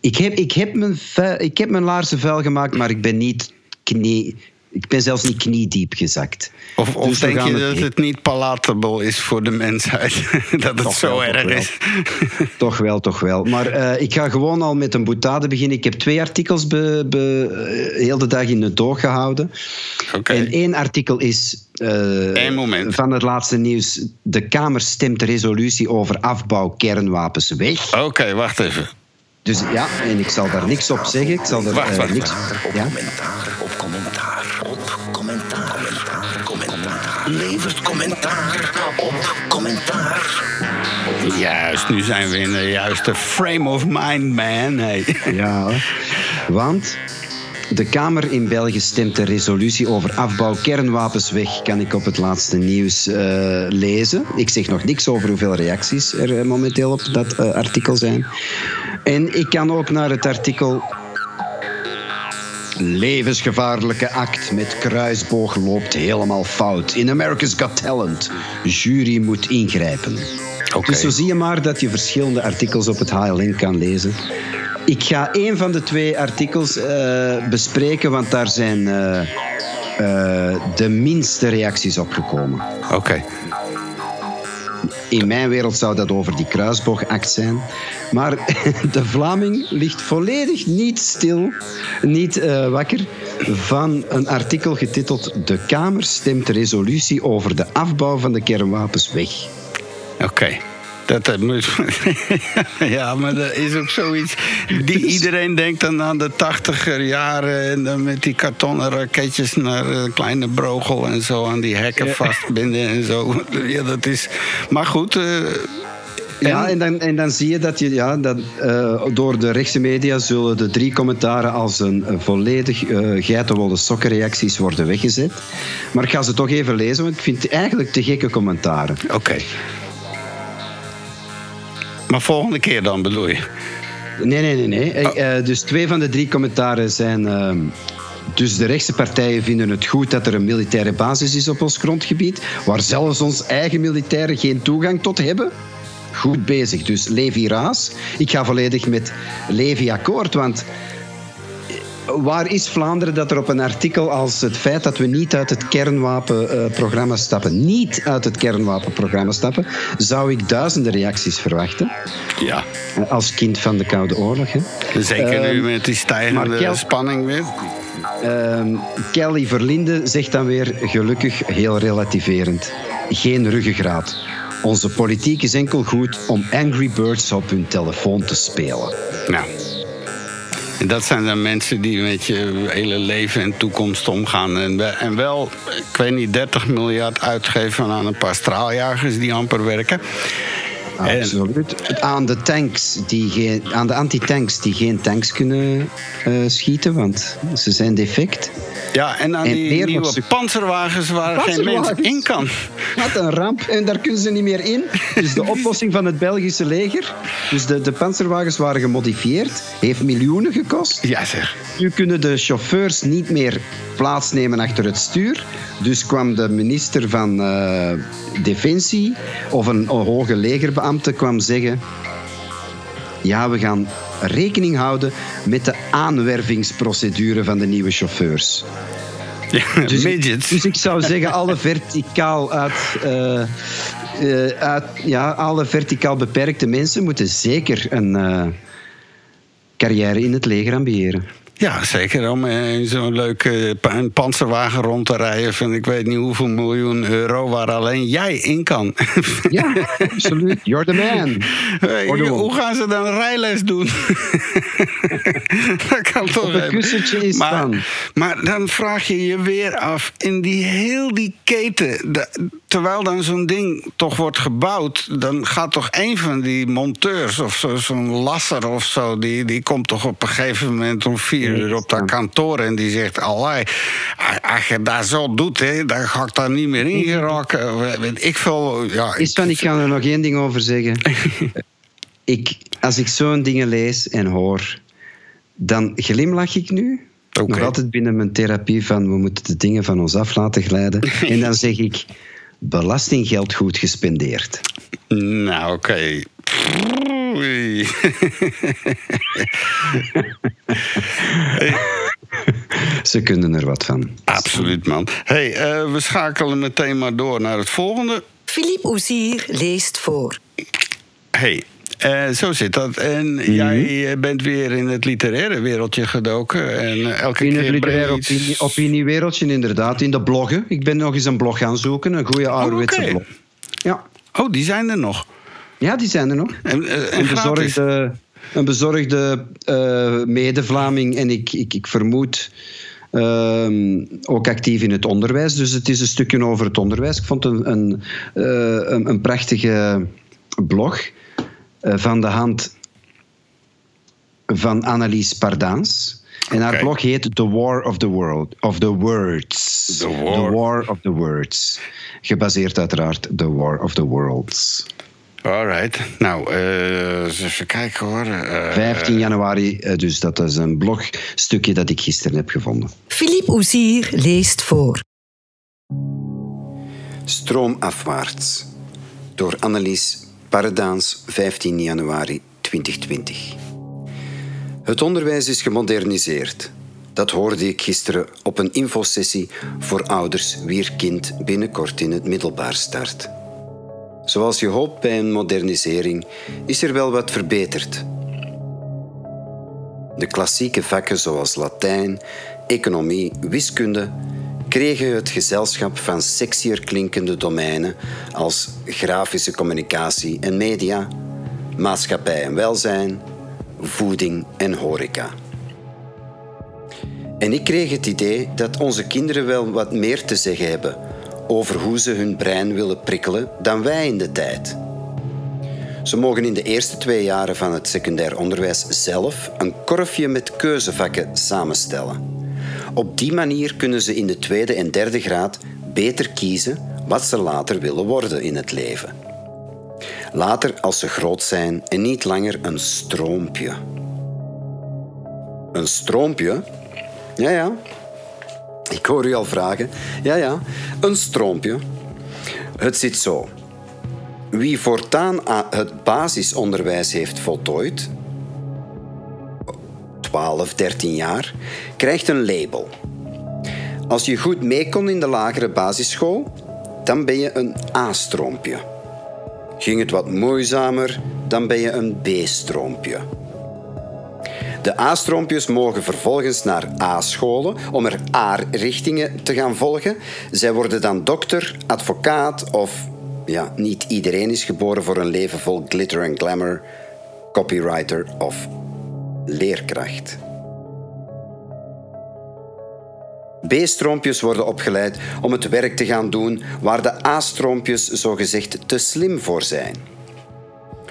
Ik heb, ik heb, mijn, vuil, ik heb mijn laarzen vuil gemaakt, maar ik ben niet knie. Ik ben zelfs niet kniediep gezakt. Of, of dus denk je dat het niet palatable is voor de mensheid? [LAUGHS] dat het toch zo wel, erg toch is? [LAUGHS] toch wel, toch wel. Maar uh, ik ga gewoon al met een boetade beginnen. Ik heb twee artikels be, be, uh, heel de dag in de doog gehouden. Okay. En één artikel is uh, moment. van het laatste nieuws. De Kamer stemt resolutie over afbouw kernwapens weg. Oké, okay, wacht even. Dus ja, en ik zal daar niks op zeggen. Ik zal er wacht, wacht, niks op ja? commentaar, op commentaar, op commentaar, commentaar, commentaar. Levert commentaar op commentaar. Juist, nu zijn we in de juiste frame of mind, man. Hey. Ja, want de Kamer in België stemt de resolutie over afbouw kernwapens weg, kan ik op het laatste nieuws uh, lezen. Ik zeg nog niks over hoeveel reacties er momenteel op dat uh, artikel zijn. En ik kan ook naar het artikel. Levensgevaarlijke act met kruisboog loopt helemaal fout. In America's Got Talent. Jury moet ingrijpen. Okay. Dus zo zie je maar dat je verschillende artikels op het HLN kan lezen. Ik ga één van de twee artikels uh, bespreken, want daar zijn uh, uh, de minste reacties op gekomen. Oké. Okay. In mijn wereld zou dat over die kruisboogact zijn. Maar [LAUGHS] de Vlaming ligt volledig niet stil, niet uh, wakker, van een artikel getiteld De Kamer stemt resolutie over de afbouw van de kernwapens weg. Oké. Okay. Dat, dat moet... [LAUGHS] ja, maar dat is ook zoiets. Die, iedereen denkt dan aan de tachtiger jaren. En dan met die kartonnen raketjes naar uh, Kleine Brogel en zo. Aan die hekken ja. vastbinden en zo. [LAUGHS] Ja, dat is. Maar goed. Uh, ja, en dan, en dan zie je dat, je, ja, dat uh, door de rechtse media zullen de drie commentaren als een, een volledig uh, geitenwolle sokkenreacties worden weggezet. Maar ik ga ze toch even lezen, want ik vind het eigenlijk te gekke commentaren. Oké. Okay. Maar volgende keer dan bedoel je? Nee, nee, nee. nee. Oh. Uh, dus twee van de drie commentaren zijn. Uh, dus de rechtse partijen vinden het goed dat er een militaire basis is op ons grondgebied, waar zelfs ons eigen militairen geen toegang tot hebben. Goed bezig. Dus Levi Raas. Ik ga volledig met Levi akkoord, want waar is Vlaanderen dat er op een artikel als het feit dat we niet uit het kernwapenprogramma stappen, niet uit het kernwapenprogramma stappen, zou ik duizenden reacties verwachten. Ja. Als kind van de Koude Oorlog. Hè. Zeker nu uh, met die stijgende Kel spanning weer. Uh, Kelly Verlinde zegt dan weer gelukkig heel relativerend. Geen ruggengraat. Onze politiek is enkel goed om Angry Birds op hun telefoon te spelen. Nou. En dat zijn dan mensen die met je hele leven en toekomst omgaan. En, en wel, ik weet niet, 30 miljard uitgeven aan een paar straaljagers die amper werken. Absoluut. Aan de tanks die geen, aan de antitanks die geen tanks kunnen uh, schieten, want ze zijn defect. Ja, en aan en die nieuwe panzerwagens waar panzerwagens. geen mens in kan. Wat een ramp. En daar kunnen ze niet meer in. Dus de oplossing van het Belgische leger, dus de, de panzerwagens waren gemodifieerd, heeft miljoenen gekost. Ja zeg. Nu kunnen de chauffeurs niet meer plaatsnemen achter het stuur. Dus kwam de minister van uh, Defensie of een, een hoge legerbeambte kwam zeggen... Ja, we gaan rekening houden met de aanwervingsprocedure van de nieuwe chauffeurs. Ja, [LAUGHS] dus, dus ik zou zeggen, alle verticaal uit, uh, uh, uit, ja, alle verticaal beperkte mensen moeten zeker een uh, carrière in het leger ambiëren. Ja, zeker. Om in zo'n leuke pa- een panzerwagen rond te rijden van ik weet niet hoeveel miljoen euro waar alleen jij in kan. [LAUGHS] Ja, absoluut. You're the man. Hey, hoe gaan ze dan rijles doen? [LAUGHS] dat kan toch even. is maar, staan. maar dan vraag je je weer af, in die heel die keten, de- terwijl dan zo'n ding toch wordt gebouwd, dan gaat toch een van die monteurs of zo- zo'n lasser of zo, die, die komt toch op een gegeven moment om vier uur op dat kantoor en die zegt, allee, als je dat zo doet, hè, dan ga ik daar niet meer in geraken. Weet ik veel, ja. Is van, ik kan er nog één ding over zeggen. [LAUGHS] ik, als ik zo'n dingen lees en hoor, dan glimlach ik nu. Oké. Nog altijd binnen mijn therapie van we moeten de dingen van ons af laten glijden. en dan zeg ik, belastinggeld goed gespendeerd. Nou, oké. Ze kunnen er wat van. Absoluut, man. hey, eh, we schakelen meteen maar door naar het volgende. Philippe Ozier leest voor. hey, eh, zo zit dat. En Mhm. jij eh, bent weer in het literaire wereldje gedoken. En eh, elke In keer het literaire opinie, opiniewereldje, inderdaad. In de bloggen. Ik ben nog eens een blog gaan zoeken. Een goede ouderwetse oké. blog. Ja. Oh, die zijn er nog. ja, die zijn er nog. En, en bezorgde, een bezorgde eh, mede-Vlaming en ik, ik, ik vermoed ehm, ook actief in het onderwijs. Dus het is een stukje over het onderwijs. Ik vond een, een, een, een prachtige blog van de hand van Annelies Pardaans. En haar blog heet The War of the World of the Words. The War. of the Words. Gebaseerd uiteraard The War of the Worlds. Alright. Nou, eh, eens even kijken hoor. Eh, 15 januari, eh, dus dat is een blogstukje dat ik gisteren heb gevonden. Philippe Ozier leest voor. Stroomafwaarts. Door Annelies Pardaans, 15 januari 2020. Het onderwijs is gemoderniseerd. Dat hoorde ik gisteren op een infosessie voor ouders wier kind binnenkort in het middelbaar start. Zoals je hoopt bij een modernisering is er wel wat verbeterd. De klassieke vakken zoals Latijn, economie, wiskunde kregen het gezelschap van sexier klinkende domeinen als grafische communicatie en media, maatschappij en welzijn, voeding en horeca. En ik kreeg het idee dat onze kinderen wel wat meer te zeggen hebben over hoe ze hun brein willen prikkelen dan wij in de tijd. Ze mogen in de eerste twee jaren van het secundair onderwijs zelf een korfje met keuzevakken samenstellen. Op die manier kunnen ze in de tweede en derde graad beter kiezen wat ze later willen worden in het leven. Later als ze groot zijn en niet langer een stroompje. Een stroompje? Ja, ja. Ik hoor u al vragen. Ja, ja. Een stroompje. Het zit zo. Wie voortaan aan het basisonderwijs heeft voltooid, 12, 13 jaar, krijgt een label. Als je goed mee kon in de lagere basisschool, dan ben je een A-stroompje. Ging het wat moeizamer, dan ben je een B-stroompje. De A-stroompjes mogen vervolgens naar A-scholen om er A-richtingen te gaan volgen. Zij worden dan dokter, advocaat of... Ja, niet iedereen is geboren voor een leven vol glitter en glamour, copywriter of leerkracht. B-stroompjes worden opgeleid om het werk te gaan doen waar de A-stroompjes zogezegd te slim voor zijn.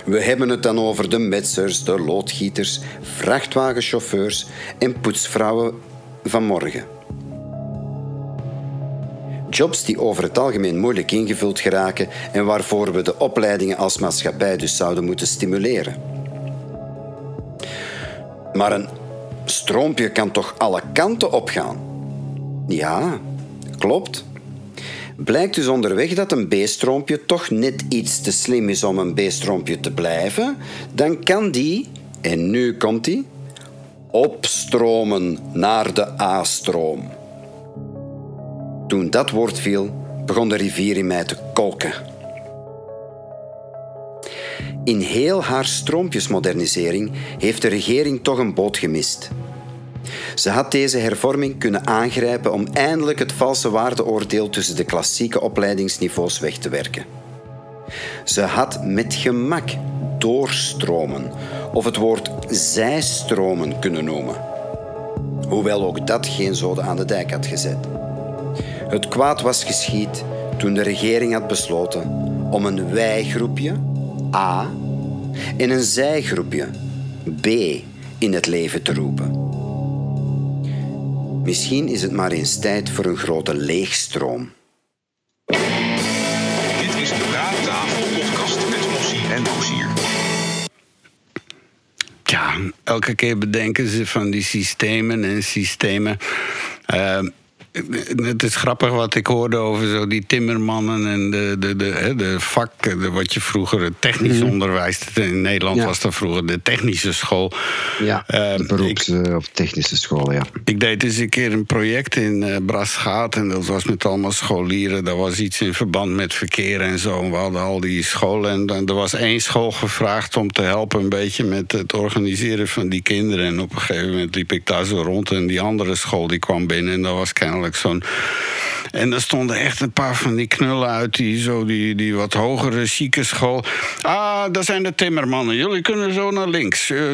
We hebben het dan over de metsers, de loodgieters, vrachtwagenchauffeurs en poetsvrouwen van morgen. Jobs die over het algemeen moeilijk ingevuld geraken en waarvoor we de opleidingen als maatschappij dus zouden moeten stimuleren. Maar een stroompje kan toch alle kanten opgaan? Ja, klopt. Blijkt dus onderweg dat een B-stroompje toch net iets te slim is om een B-stroompje te blijven, dan kan die, en nu komt die, opstromen naar de A-stroom. Toen dat woord viel, begon de rivier in mij te kolken. In heel haar stroompjesmodernisering heeft de regering toch een boot gemist. Ze had deze hervorming kunnen aangrijpen om eindelijk het valse waardeoordeel tussen de klassieke opleidingsniveaus weg te werken. Ze had met gemak doorstromen of het woord zijstromen kunnen noemen. Hoewel ook dat geen zoden aan de dijk had gezet. Het kwaad was geschied toen de regering had besloten om een wij-groepje, A, en een zij-groepje, B, in het leven te roepen. Misschien is het maar eens tijd voor een grote leegstroom. Dit is de Praattafel podcast met Mossie en Ozier. Ja, elke keer bedenken ze van die systemen en systemen. Eh, het is grappig wat ik hoorde over zo die timmermannen en de, de, de, de vak, de, wat je vroeger het technisch Mhm. onderwijs. In Nederland Ja. was dat vroeger de technische school. Ja, Eh, de beroeps- eh, of technische school, ja. Ik deed eens een keer een project in Brasgaat en dat was met allemaal scholieren. Dat was iets in verband met verkeer en zo. En we hadden al die scholen en dan, er was één school gevraagd om te helpen een beetje met het organiseren van die kinderen. En op een gegeven moment liep ik daar zo rond en die andere school die kwam binnen en dat was kennelijk zo'n... En er stonden echt een paar van die knullen uit die, zo die, die wat hogere chique school. Ah, dat zijn de timmermannen. Jullie kunnen zo naar links. Eh,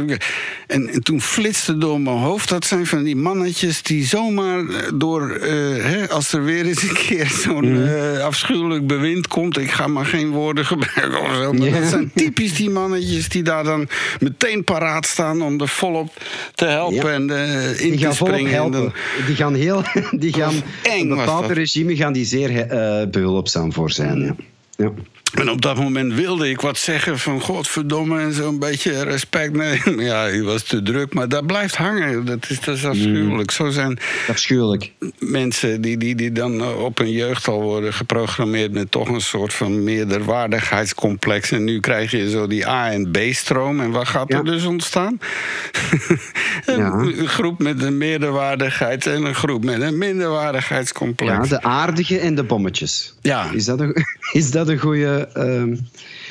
En, en toen flitste door mijn hoofd. Dat zijn van die mannetjes die zomaar eh, door... eh, hè, als er weer eens een keer zo'n eh, afschuwelijk bewind komt... ik ga maar geen woorden gebruiken of zo. Maar Ja. dat zijn typisch die mannetjes die daar dan meteen paraat staan... om er volop te helpen Ja. en in Die te springen. En helpen. dan- Die gaan heel... [LAUGHS] Die gaan, een bepaald regime gaan die zeer eh behulpzaam voor zijn, ja. Ja. En op dat moment wilde ik wat zeggen van godverdomme en zo'n beetje respect. Nee, [LAUGHS] ja, hij was te druk, maar dat blijft hangen. Dat is, dat is afschuwelijk. Zo zijn Afschuwelijk. mensen die, die, die dan eh, op een jeugd al worden geprogrammeerd met toch een soort van meerderwaardigheidscomplex. En nu krijg je zo die A- en B-stroom. En wat gaat er dus ontstaan? [LAUGHS] een, Ja. een groep met een meerderwaardigheid en een groep met een minderwaardigheidscomplex. Ja, de aardige en de bommetjes. Ja. Is dat een, [LAUGHS] is dat een goede... ehm,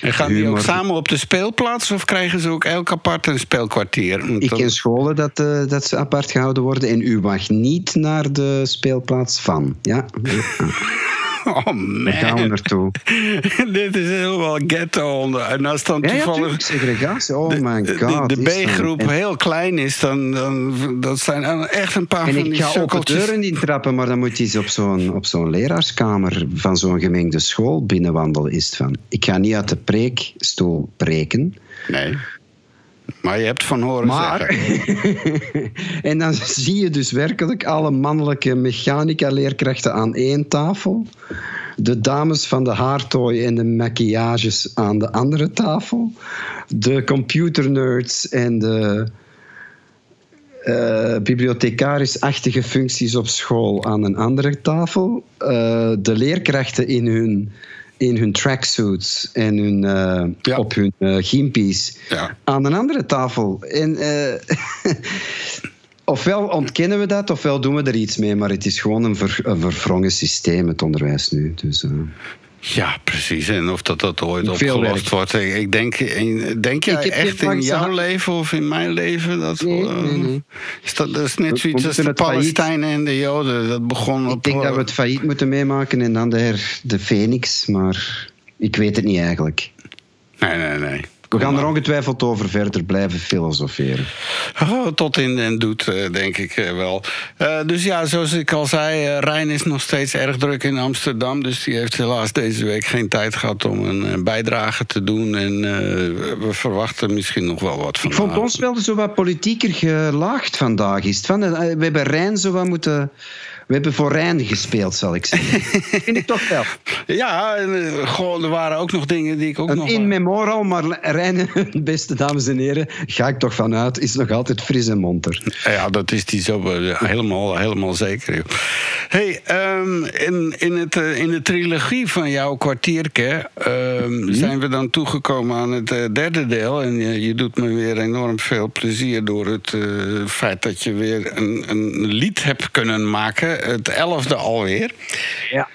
En gaan die ook samen op de speelplaats of krijgen ze ook elk apart een speelkwartier? Want Ik ken scholen dat, eh, dat ze apart gehouden worden en u mag niet naar de speelplaats van. Ja, [LAUGHS] [LAUGHS] Oh gaan man, naartoe. [LAUGHS] dit is helemaal ghetto. onder- En als dan Ja, toevallig segregatie. Oh my de, god. de dat- B-groep heel klein is, dan, dan dat zijn echt een paar en van ik die ga open sukkeltjes. deuren intrappen, maar dan moet hij eens op zo'n, op zo'n leraarskamer van zo'n gemengde school binnenwandelen. Is het van, ik ga niet uit de preekstoel preken, Nee. Maar je hebt van horen maar... zeggen. [LAUGHS] en dan zie je dus werkelijk alle mannelijke mechanica-leerkrachten aan één tafel. De dames van de haartooi en de maquillages aan de andere tafel. De computernerds en de eh bibliothecaris-achtige functies op school aan een andere tafel. Eh, de leerkrachten in hun, in hun tracksuits en hun, eh, Ja. op hun gimpies Ja. aan een andere tafel. En, eh, [LAUGHS] ofwel ontkennen we dat, ofwel doen we er iets mee. Maar het is gewoon een, ver, een verwrongen systeem, het onderwijs nu. Dus, Ja, precies. En of dat, dat ooit Veel opgelost werk. wordt. Ik denk, denk jij echt in jouw leven of in mijn leven? Dat, Nee, eh, nee, nee. Is dat, dat is net zoiets als de Palestijnen en de Joden. Dat begon op... ik denk dat we het failliet moeten meemaken en dan de, her, de Phoenix. Maar ik weet het niet eigenlijk. Nee, nee, nee. We gaan er ongetwijfeld over verder blijven filosoferen. Oh, tot in den doet, eh, denk ik eh, wel. Eh, dus ja, zoals ik al zei, Rijn is nog steeds erg druk in Amsterdam. Dus die heeft helaas deze week geen tijd gehad om een bijdrage te doen. En we verwachten misschien nog wel wat van Ik vond ons wel zo wat politieker gelaagd vandaag. Is het van, we hebben Rijn zo wat moeten... We hebben voor Rijn gespeeld, zal ik zeggen. [LAUGHS] Vind ik toch wel. Ja, en, eh, goh, er waren ook nog dingen die ik ook Een nog... in memorial, maar Rijn, [LAUGHS] beste dames en heren, ga ik toch vanuit, is nog altijd fris en monter. Ja, dat is die zo eh, helemaal, helemaal zeker. joh. hey, ehm, in, in, het, eh, in de trilogie van jouw kwartierke ehm, zijn we dan toegekomen aan het eh, derde deel. En je, je doet me weer enorm veel plezier door het eh, feit dat je weer een, een lied hebt kunnen maken. Het elfde alweer. Ja.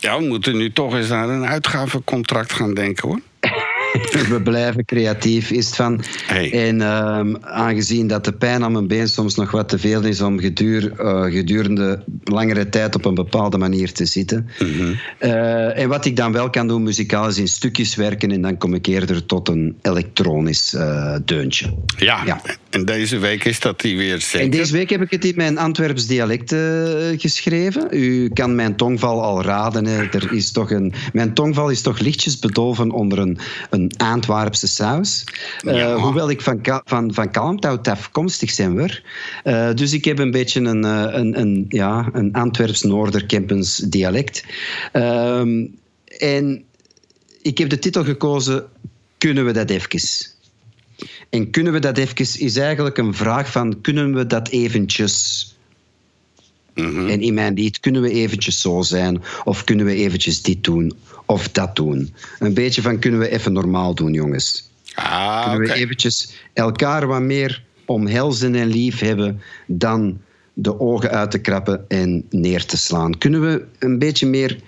Ja, we moeten nu toch eens naar een uitgavencontract gaan denken hoor. [LAUGHS] we blijven creatief, is het van. Hey. En ehm, aangezien dat de pijn aan mijn been soms nog wat te veel is om geduur, eh, gedurende langere tijd op een bepaalde manier te zitten. Mhm. Eh, en wat ik dan wel kan doen muzikaal is in stukjes werken en dan kom ik eerder tot een elektronisch eh, deuntje. Ja, Ja. En deze week is dat die weer zeker. En deze week heb ik het in mijn Antwerps dialect eh, geschreven. U kan mijn tongval al raden. Hè. Er is toch een, mijn tongval is toch lichtjes bedolven onder een, een Antwerpse saus. Eh, Ja. Hoewel ik van, van, van Kalmthout afkomstig zijn hoor. Eh, dus ik heb een beetje een, een, een, ja, een Antwerps Noorderkempens dialect. Ehm, en ik heb de titel gekozen Kunnen we dat even? En kunnen we dat even, is eigenlijk een vraag van, kunnen we dat eventjes... En in mijn lied, kunnen we eventjes zo zijn? Of kunnen we eventjes dit doen? Of dat doen? Een beetje van, kunnen we even normaal doen, jongens? Ah, Kunnen we eventjes elkaar wat meer omhelzen en lief hebben dan de ogen uit te krappen en neer te slaan? Kunnen we een beetje meer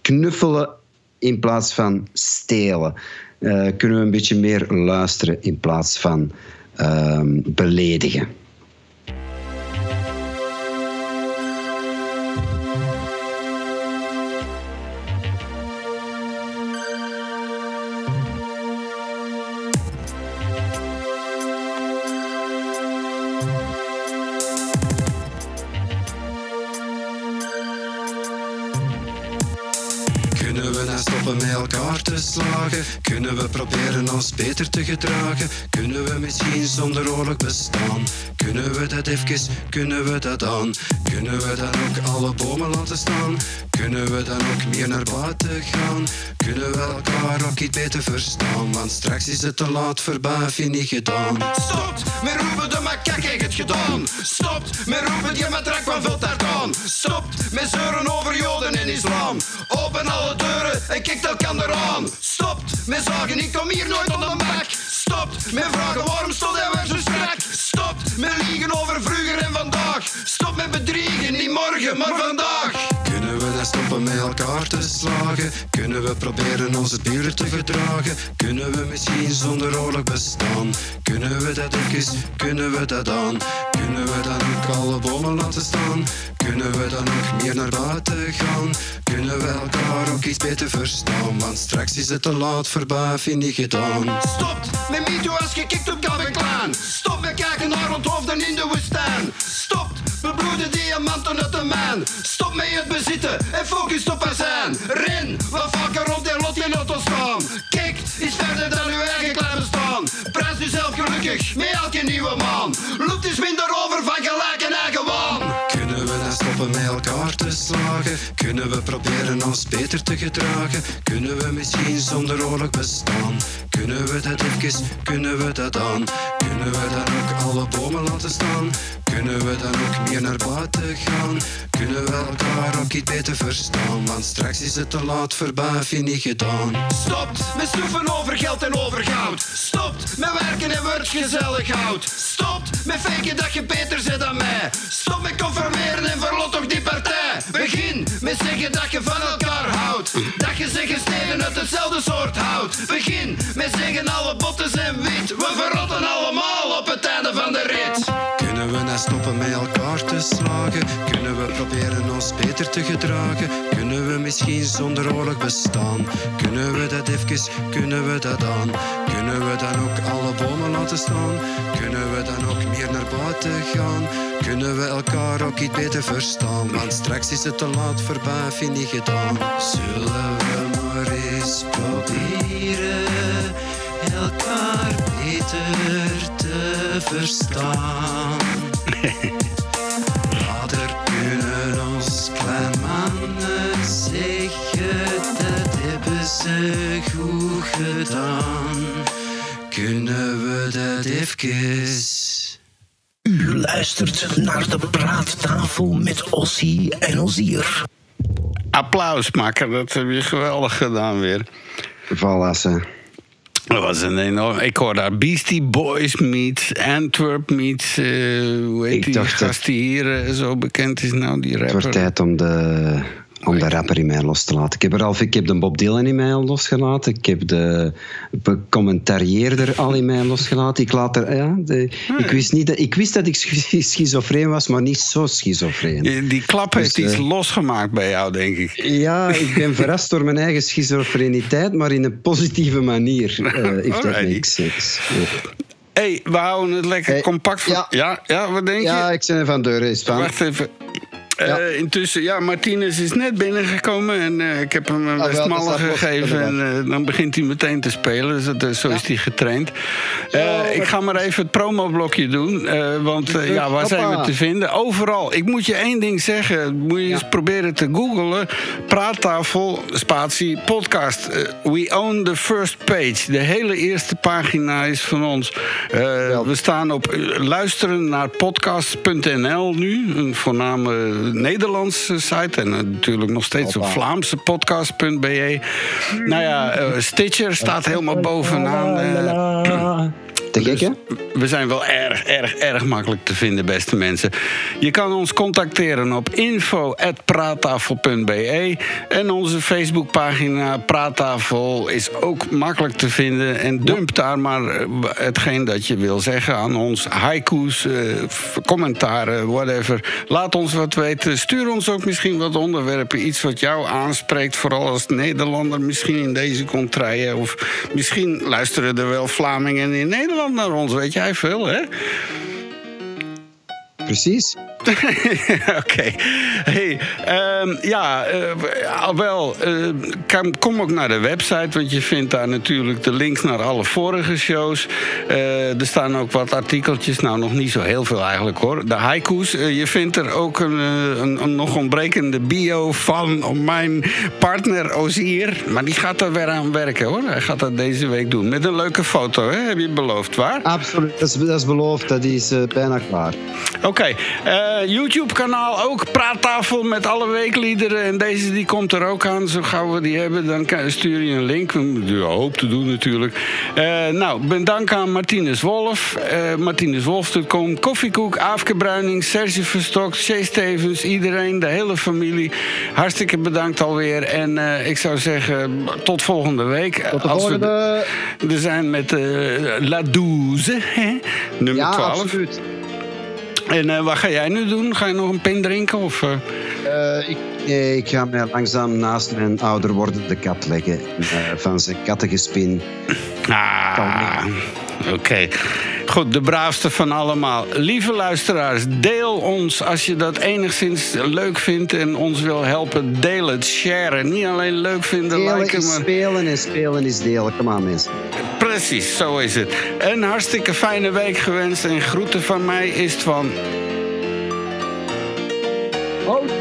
knuffelen in plaats van stelen? Eh, kunnen we een beetje meer luisteren in plaats van ehm, beledigen? Kunnen we proberen ons beter te gedragen? Kunnen we misschien zonder oorlog bestaan? Kunnen we dat even, kunnen we dat aan? Kunnen we dan ook alle bomen laten staan? Kunnen we dan ook meer naar buiten gaan? Kunnen we elkaar ook iets beter verstaan? Want straks is het te laat, voorbij, vind niet gedaan. Stopt, met roepen de makak heeft het gedaan. Stopt, met roepen die met drank van vult aan. Stopt, met zeuren over joden en islam. Open alle deuren en kijkt elkaar aan. Stopt, met zagen, ik kom hier nooit op de mak. Stopt, met vragen waarom stond hij weer zo strak. Stopt, met liegen over vroeger en vandaag. Stop met bedriegen, niet morgen, maar vandaag. Kunnen we dan stoppen met elkaar te slagen? Kunnen we proberen onze buren te gedragen? Kunnen we misschien zonder oorlog bestaan? Kunnen we dat even, kunnen we dat aan? Kunnen we dan ook alle bomen laten staan? Kunnen we dan ook meer naar buiten gaan? Kunnen we elkaar ook iets beter verstaan? Want straks is het te laat, voorbij, vind ik gedaan. Stopt met MeToo als je kikt op Calvin. Stop met kijken naar onthoofden in de. Stopt bebloede diamanten uit de mijn. Stop met het bezitten en focus op er zijn. Ren, wat vaker rond en lot geen auto staan. Kijk, is verder dan uw eigen klein bestaan. Prijs uzelf gelukkig met elke nieuwe maan. Loopt is minder over van gelijk en eigen waan. Stoppen met elkaar te slagen? Kunnen we proberen ons beter te gedragen? Kunnen we misschien zonder oorlog bestaan? Kunnen we dat even, kunnen we dat aan? Kunnen we dan ook alle bomen laten staan? Kunnen we dan ook meer naar buiten gaan? Kunnen we elkaar ook iets beter verstaan? Want straks is het te laat, voorbij, vind ik gedaan. Stopt met snoeven over geld en over goud. Stopt met werken en wordt gezellig hout. Stopt met faken dat je beter zit dan mij. Stop met conformeren en verlot toch die partij. Begin met zeggen dat je van elkaar houdt. Dat je zeggen steden uit hetzelfde soort hout. Begin met zeggen alle botten zijn wit. We verrotten allemaal op het einde van de rit. Kunnen we nou stoppen met elkaar te slagen? Kunnen we proberen ons beter te gedragen? Kunnen we misschien zonder oorlog bestaan? Kunnen we dat even, kunnen we dat aan? Kunnen we dan ook alle bomen laten staan? Kunnen we dan ook meer naar buiten gaan? Kunnen we elkaar ook iets beter verstaan? Want straks is het te laat, voorbij, vind ik gedaan. Zullen we maar eens proberen elkaar beter te verstaan? [LAUGHS] Later kunnen ons klein mannen zeggen dat hebben ze goed gedaan. Kunnen we dat even? U luistert naar de praattafel met Ossie en Ozier. Applaus maken, dat heb je geweldig gedaan weer. Valassen. Dat was een enorm. Ik hoor daar Beastie Boys meets Antwerp meets. eh hoe heet Ik die dacht dat- gast die hier eh, zo bekend is nou, die Het rapper? wordt tijd om de Om de rapper in mij los te laten. Ik heb, er al, ik heb de Bob Dylan in mij al losgelaten. Ik heb de becommentarieerder al in mij losgelaten. Ik, laat er, ja, de, ik, wist niet dat, ik wist dat ik schi- schizofreen was, maar niet zo schizofreen. Die, die klap heeft Dus, iets eh, losgemaakt bij jou, denk ik. Ja, [LAUGHS] ik ben verrast door mijn eigen schizofreniteit, maar in een positieve manier eh heeft dat niks. hey, we houden het lekker Hey, compact. Van... ja. Ja. ja, wat denk Ja, je? ik ben van deur. Wacht even. Eh, intussen, ja, Martinez is net binnengekomen en eh, ik heb hem een staat los, gegeven. En eh, dan begint hij meteen te spelen, dus dat, zo is hij getraind. Ik ga maar even het promoblokje doen, want ja, waar zijn we te vinden? Overal. Ik moet je één ding zeggen, moet je eens proberen te googlen. Praattafel, spatie, podcast. We own the first page. De hele eerste pagina is van ons. We staan op luisteren naar podcast.nl nu, een voorname Nederlandse site. En eh, natuurlijk nog steeds op Vlaamse podcast.be. Nou ja, eh, Stitcher staat helemaal bovenaan. Te gek, we zijn wel erg, erg, erg makkelijk te vinden, beste mensen. Je kan ons contacteren op info.praattafel.be. En onze Facebookpagina Praattafel is ook makkelijk te vinden. En dump daar maar eh, hetgeen dat je wil zeggen aan ons. Haiku's, eh, commentaren, whatever. Laat ons wat weten. Stuur ons ook misschien wat onderwerpen. Iets wat jou aanspreekt, vooral als Nederlander. Misschien in deze contraien. Of misschien luisteren er wel Vlamingen in Nederland naar ons. Weet jij veel, hè? Precies. [LAUGHS] Oké. Hey, ehm, ja, eh, al wel, eh, kom, ook naar de website, want je vindt daar natuurlijk de links naar alle vorige shows. Eh, er staan ook wat artikeltjes, nou nog niet zo heel veel eigenlijk hoor. De haiku's. Je vindt er ook een, een, een nog ontbrekende bio van mijn partner Ozier. Maar die gaat er weer aan werken hoor. Hij gaat dat deze week doen. Met een leuke foto, hè? heb je beloofd, waar? Absoluut. Dat is, dat is beloofd. Dat is bijna klaar. Oké, eh, YouTube-kanaal ook. Praattafel met alle weekliederen. En deze die komt er ook aan. Zo gauw we die hebben, dan stuur je een link. We moeten hoop te doen natuurlijk. Eh, nou, bedankt aan Martinez Wolf. eh MartinezWolf.com. Koffiekoek, Aafke Bruining, Serge Verstok, Stevens. Iedereen, de hele familie. Hartstikke bedankt alweer. En ik zou zeggen, tot volgende week. Tot de Als we volgende. We zijn met La Douze, hè? nummer Ja, 12. absoluut. En eh, wat ga jij nu doen? Ga je nog een pin drinken? Of, eh? Eh, ik, nee, ik ga mij langzaam naast mijn ouder wordende kat leggen. En, van zijn kattengespin. Ah, oké. Goed, de braafste van allemaal. Lieve luisteraars, deel ons als je dat enigszins leuk vindt en ons wil helpen. Deel het, share. Niet alleen leuk vinden, liken, maar... spelen en spelen is delen. Kom aan, mensen. Precies, zo is het. Een hartstikke fijne week gewenst en groeten van mij is het van... Houdoe.